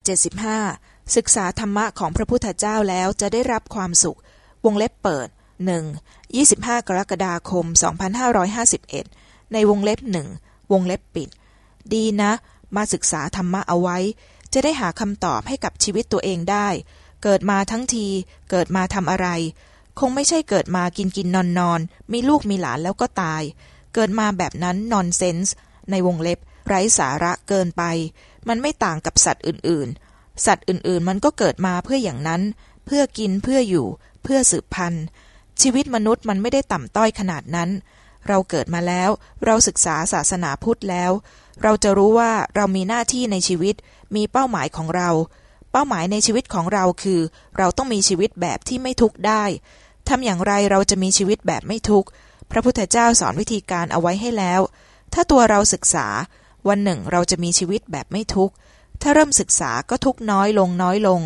75 ศึกษาธรรมะของพระพุทธเจ้าแล้วจะได้รับความสุข วงเล็บเปิด 1. 25 กรกฎาคม 2551 ในวงเล็บหนึ่งวงเล็บปิด ดีนะ มาศึกษาธรรมะเอาไว้ จะได้หาคำตอบให้กับชีวิตตัวเองได้ เกิดมาทั้งที เกิดมาทำอะไร คงไม่ใช่เกิดมากินกินนอนนอนมีลูกมีหลานแล้วก็ตาย เกิดมาแบบนั้นนอนเซนส์ในวงเล็บ ไร้สาระเกินไป มันไม่ต่างกับสัตว์อื่นๆ สัตว์อื่นๆ มันก็เกิดมาเพื่ออย่างนั้น เพื่อกินเพื่ออยู่ เพื่อสืบพันธุ์ ชีวิตมนุษย์มันไม่ได้ต่ำต้อยขนาดนั้น เราเกิดมาแล้ว เราศึกษาศาสนาพุทธแล้ว เราจะรู้ว่าเรามีหน้าที่ในชีวิต มีเป้าหมายของเรา เป้าหมายในชีวิตของเราคือ เราต้องมีชีวิตแบบที่ไม่ทุกข์ได้ทำอย่างไรเราจะมีชีวิตแบบไม่ทุกข์พระพุทธเจ้าสอนวิธีการเอาไว้ให้แล้ว ถ้าตัวเราศึกษา วันหนึ่งเราจะมีชีวิตแบบไม่ทุกข์ ถ้าเริ่มศึกษาก็ทุกน้อยลงน้อยลง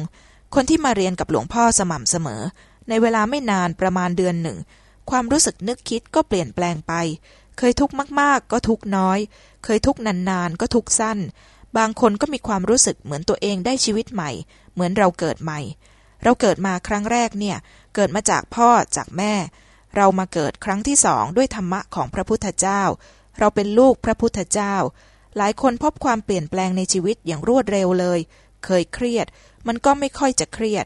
คนที่มาเรียนกับหลวงพ่อสม่ำเสมอ ในเวลาไม่นานประมาณเดือนหนึ่ง ความรู้สึกนึกคิดก็เปลี่ยนแปลงไป เคยทุกข์มากๆ ก็ทุกข์น้อย เคยทุกข์นานๆ ก็ทุกข์สั้น บางคนก็มีความรู้สึกเหมือนตัวเองได้ชีวิตใหม่ เหมือนเราเกิดใหม่ เราเกิดมาครั้งแรกเนี่ย เกิดมาจากพ่อจากแม่ เรามาเกิดครั้งที่สองด้วยธรรมะของพระพุทธเจ้า เราเป็นลูกพระพุทธเจ้า หลายคนพบความเปลี่ยนแปลงในชีวิตอย่างรวดเร็วเลย เคยเครียด มันก็ไม่ค่อยจะเครียด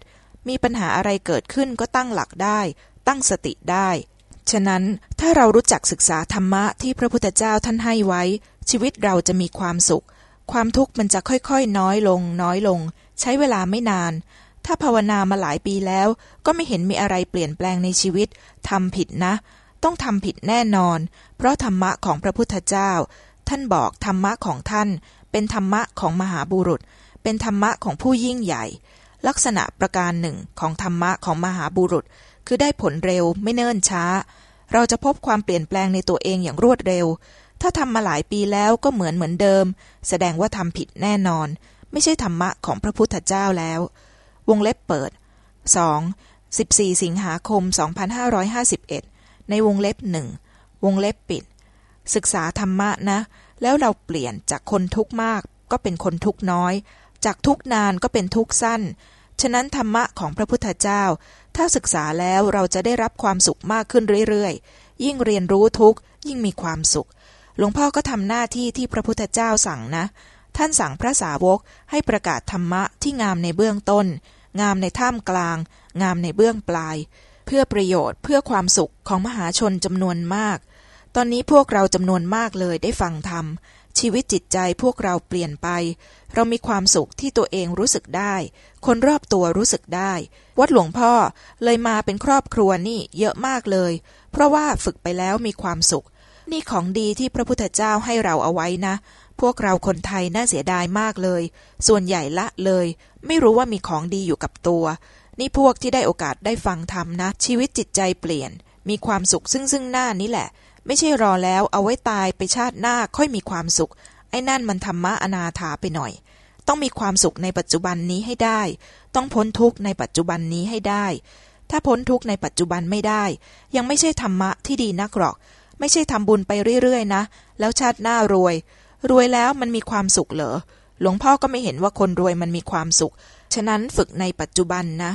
มีปัญหาอะไรเกิดขึ้นก็ตั้งหลักได้ ตั้งสติได้ ฉะนั้นถ้าเรารู้จักศึกษาธรรมะที่พระพุทธเจ้าท่านให้ไว้ ชีวิตเราจะมีความสุข ความทุกข์มันจะค่อยๆ น้อยลง น้อยลง ใช้เวลาไม่นาน ถ้าภาวนามาหลายปีแล้ว ก็ไม่เห็นมีอะไรเปลี่ยนแปลงในชีวิตทำผิดนะ ต้องทำผิดแน่นอน เพราะธรรมะของพระพุทธเจ้า ท่านบอกธรรมะของท่าน เป็นธรรมะของมหาบุรุษ เป็นธรรมะของผู้ยิ่งใหญ่ ลักษณะประการหนึ่งของธรรมะของมหาบุรุษ คือได้ผลเร็วไม่เนิ่นช้า เราจะพบความเปลี่ยนแปลงในตัวเองอย่างรวดเร็ว ถ้าทำมาหลายปีแล้วก็เหมือนเหมือนเดิม แสดงว่าทำผิดแน่นอน ไม่ใช่ธรรมะของพระพุทธเจ้าแล้ว วงเล็บเปิด 2. 14 สิงหาคม 2551 ในวงเล็บหนึ่ง วงเล็บปิด ศึกษาธรรมะนะ แล้วเราเปลี่ยนจากคนทุกข์มาก ก็เป็นคนทุกข์น้อย จากทุกนานก็เป็นทุกข์สั้น ฉะนั้นธรรมะของพระพุทธเจ้า ถ้าศึกษาแล้วเราจะได้รับความสุขมากขึ้นเรื่อยๆ ยิ่งเรียนรู้ทุกยิ่งมีความสุข หลวงพ่อก็ทำหน้าที่ที่พระพุทธเจ้าสั่งนะ ท่านสั่งพระสาวกให้ประกาศธรรมะที่งามในเบื้องต้น งามในท่ามกลาง งามในเบื้องปลาย เพื่อประโยชน์เพื่อความสุขของมหาชนจำนวนมาก ตอนนี้พวกเราจำนวนมากเลยได้ฟังธรรม ชีวิตจิตใจพวกเราเปลี่ยนไป เรามีความสุขที่ตัวเองรู้สึกได้ คนรอบตัวรู้สึกได้ วัดหลวงพ่อเลยมาเป็นครอบครัวนี่เยอะมากเลย เพราะว่าฝึกไปแล้วมีความสุข นี่ของดีที่พระพุทธเจ้าให้เราเอาไว้นะ พวกเราคนไทยน่าเสียดายมากเลย ส่วนใหญ่ละเลย ไม่รู้ว่ามีของดีอยู่กับตัว นี่พวกที่ได้โอกาสได้ฟังธรรมนะ ชีวิตจิตใจเปลี่ยน มีความสุขซึ่งซึ่งหน้านี่แหละ ไม่ใช่รอแล้วเอาไว้ตายไปชาติหน้าค่อยมีความสุข ไอ้นั่นมันธรรมะอนาถาไปหน่อย ต้องมีความสุขในปัจจุบันนี้ให้ได้ ต้องพ้นทุกข์ในปัจจุบันนี้ให้ได้ ถ้าพ้นทุกข์ในปัจจุบันไม่ได้ ยังไม่ใช่ธรรมะที่ดีนักหรอก ไม่ใช่ทำบุญไปเรื่อยๆนะ แล้วชาติหน้ารวย รวยแล้วมันมีความสุขเหรอหลวงพ่อก็ไม่เห็นว่าคนรวยมันมีความสุข ฉะนั้นฝึกในปัจจุบันนะ